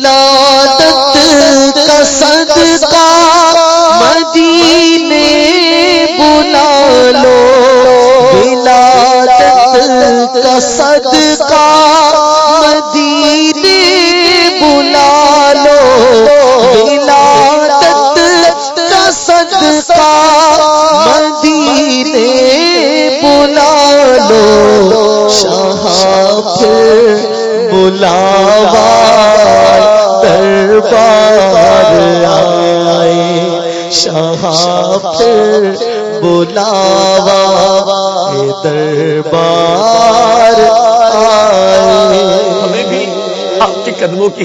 ولادت کا صدقہ مدینے بلا لو۔ ولادت کا صدقہ مدینے بلا لو۔ ولادت کا صدقہ مدینے بلا لو۔ شاہ پھر بلاوا۔ شاہ پھر بلاوا دربار آئے۔ ہمیں بھی آپ کے قدموں کی